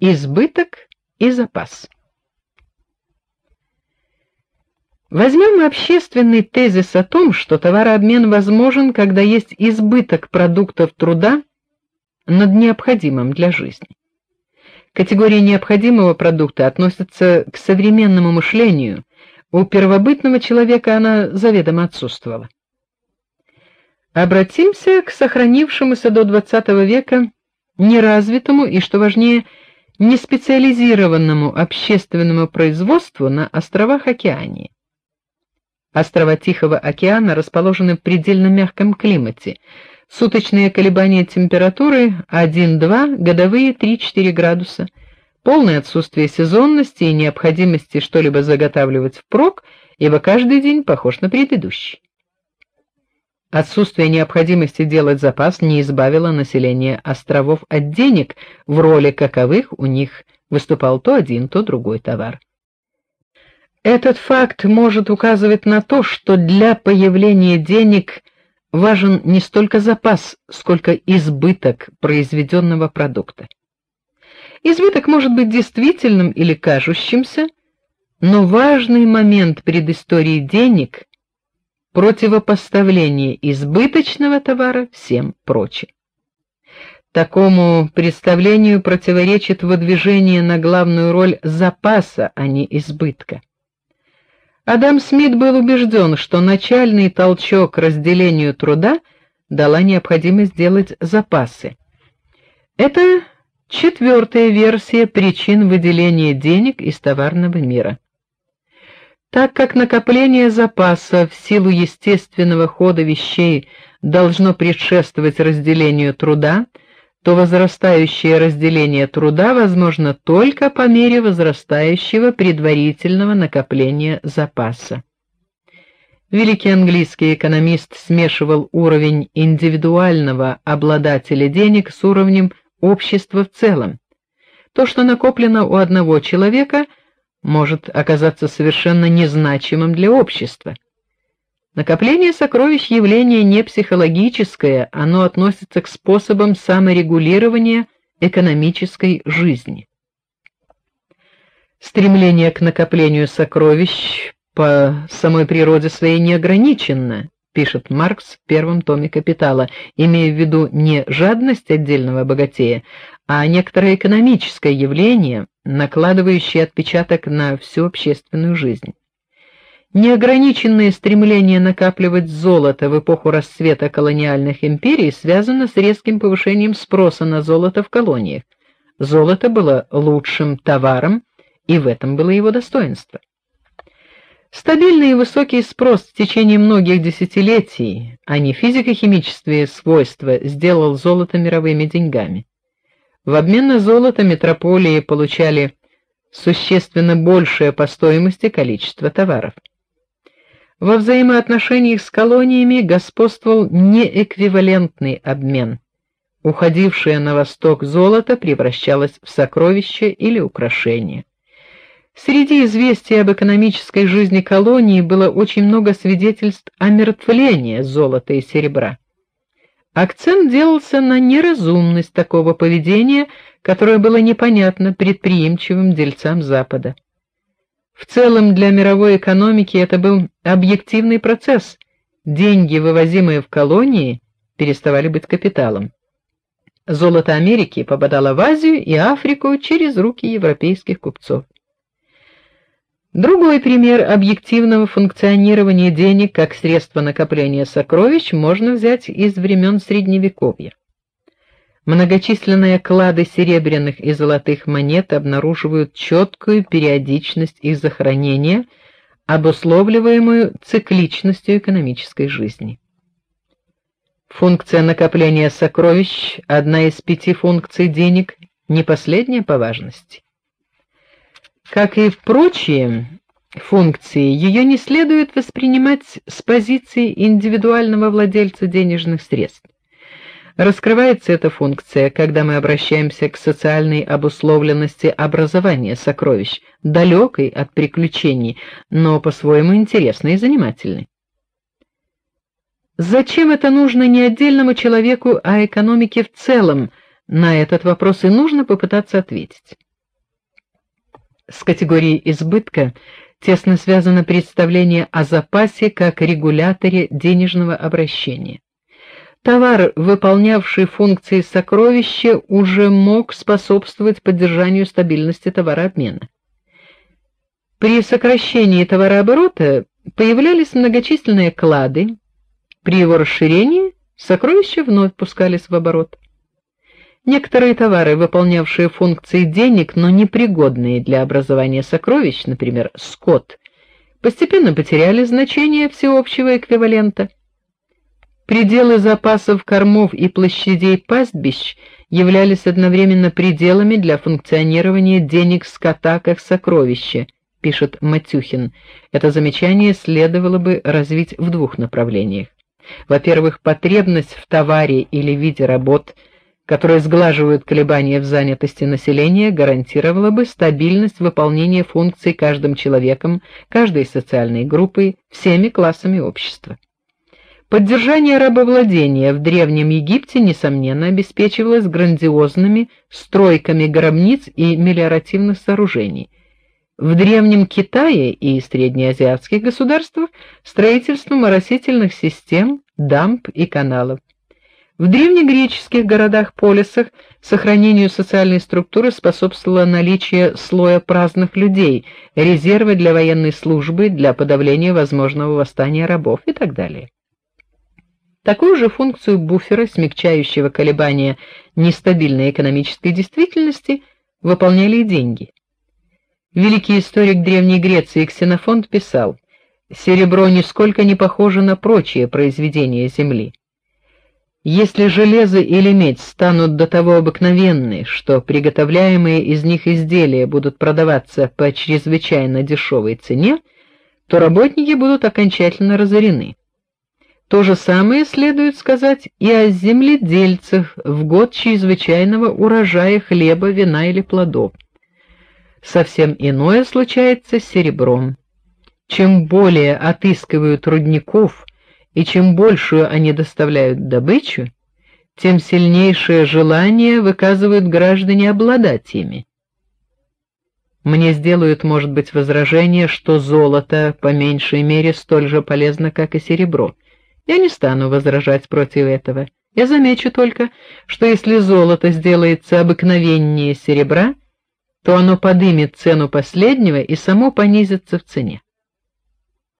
избыток и запас. Возьмем общественный тезис о том, что товарообмен возможен, когда есть избыток продуктов труда над необходимым для жизни. Категория необходимого продукта относится к современному мышлению. У первобытного человека она заведомо отсутствовала. Обратимся к сохранившемуся до XX века неразвитому и, что важнее, неспециализированному общественному производству на островах Океании. Острова Тихого океана расположены в предельно мягком климате. Суточные колебания температуры 1-2, годовые 3-4 градуса. Полное отсутствие сезонности и необходимости что-либо заготавливать впрок, ибо каждый день похож на предыдущий. Отсутствие необходимости делать запас не избавило население островов от денег, в роли каковых у них выступал то один, то другой товар. Этот факт может указывать на то, что для появления денег важен не столько запас, сколько избыток произведенного продукта. Избыток может быть действительным или кажущимся, но важный момент предыстории денег противопоставление избыточного товара всем прочим. Такому представлению противоречит выдвижение на главную роль запаса, а не избытка. Адам Смит был убежден, что начальный толчок разделению труда дала необходимость сделать запасы. Это четвертая версия причин выделения денег из товарного мира. Так как накопление запаса в силу естественного хода вещей должно предшествовать разделению труда, то возрастающее разделение труда возможно только по мере возрастающего предварительного накопления запаса. Великий английский экономист смешивал уровень индивидуального обладателя денег с уровнем общества в целом. То, что накоплено у одного человека, может оказаться совершенно незначимым для общества. Накопление сокровищ явление не психологическое, оно относится к способам саморегулирования экономической жизни. Стремление к накоплению сокровищ по самой природе своей не ограничено, пишет Маркс в первом томе Капитала, имея в виду не жадность отдельного богатея, а некоторое экономическое явление, накладывающее отпечаток на всю общественную жизнь. Неограниченное стремление накапливать золото в эпоху расцвета колониальных империй связано с резким повышением спроса на золото в колониях. Золото было лучшим товаром, и в этом было его достоинство. Стабильный и высокий спрос в течение многих десятилетий, а не физико-химические свойства, сделал золото мировыми деньгами. В обмен на золото метрополии получали существенно большее по стоимости количество товаров. Во взаимоотношениях с колониями господствовал неэквивалентный обмен. Уходившее на восток золото превращалось в сокровище или украшение. Среди известий об экономической жизни колонии было очень много свидетельств о мертвлении золота и серебра. Акцент делался на неразумность такого поведения, которое было непонятно предприимчивым дельцам Запада. В целом для мировой экономики это был объективный процесс. Деньги, вывозимые в колонии, переставали быть капиталом. Золото Америки попадало в Азию и Африку через руки европейских купцов. Другой пример объективного функционирования денег как средства накопления сокровищ можно взять из времен средневековья. Многочисленные клады серебряных и золотых монет обнаруживают четкую периодичность их захоронения, обусловливаемую цикличностью экономической жизни. Функция накопления сокровищ одна из пяти функций денег, не последняя по важности. Как и прочие функции, ее не следует воспринимать с позиции индивидуального владельца денежных средств. Раскрывается эта функция, когда мы обращаемся к социальной обусловленности образования сокровищ, далекой от приключений, но по-своему интересной и занимательной. Зачем это нужно не отдельному человеку, а экономике в целом? На этот вопрос и нужно попытаться ответить. С категорией избытка тесно связано представление о запасе как регуляторе денежного обращения. Товар, выполнявший функции сокровища, уже мог способствовать поддержанию стабильности товарообмена. При сокращении товарооборота появлялись многочисленные клады, при его расширении сокровища вновь пускались в оборот. Некоторые товары, выполнявшие функции денег, но непригодные для образования сокровищ, например, скот, постепенно потеряли значение всеобщего эквивалента. Пределы запасов кормов и площадей пастбищ являлись одновременно пределами для функционирования денег скота как сокровища, пишет Матюхин. Это замечание следовало бы развить в двух направлениях. Во-первых, потребность в товаре или виде работ – которые сглаживают колебания в занятости населения, гарантировала бы стабильность выполнения функций каждым человеком, каждой социальной группой, всеми классами общества. Поддержание рабовладения в древнем Египте несомненно обеспечивалось грандиозными стройками гробниц и мелиоративных сооружений. В древнем Китае и среднеазиатских государствах строительством оросительных систем, дамб и каналов. В древнегреческих городах-полисах сохранению социальной структуры способствовало наличие слоя праздных людей, резервы для военной службы, для подавления возможного восстания рабов и так далее. Такую же функцию буфера, смягчающего колебания нестабильной экономической действительности, выполняли и деньги. Великий историк Древней Греции Ксенофонт писал: "Серебро нисколько не похоже на прочие произведения земли. Если железо или медь станут до того обыкновенны, что приготовляемые из них изделия будут продаваться по чрезвычайно дешевой цене, то работники будут окончательно разорены. То же самое следует сказать и о земледельцах в год чрезвычайного урожая хлеба, вина или плодов. Совсем иное случается с серебром. Чем более отыскивают рудников, и чем большую они доставляют добычу, тем сильнейшее желание выказывают граждане обладать ими. Мне сделают, может быть, возражение, что золото по меньшей мере столь же полезно, как и серебро. Я не стану возражать против этого. Я замечу только, что если золото сделается обыкновеннее серебра, то оно поднимет цену последнего и само понизится в цене.